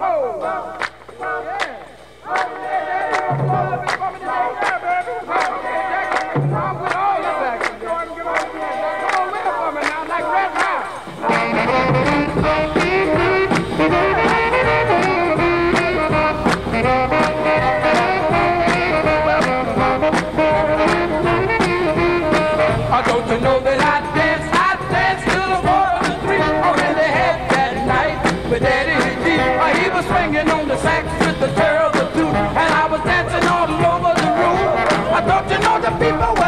oh, oh, oh, yeah. oh, yeah. the people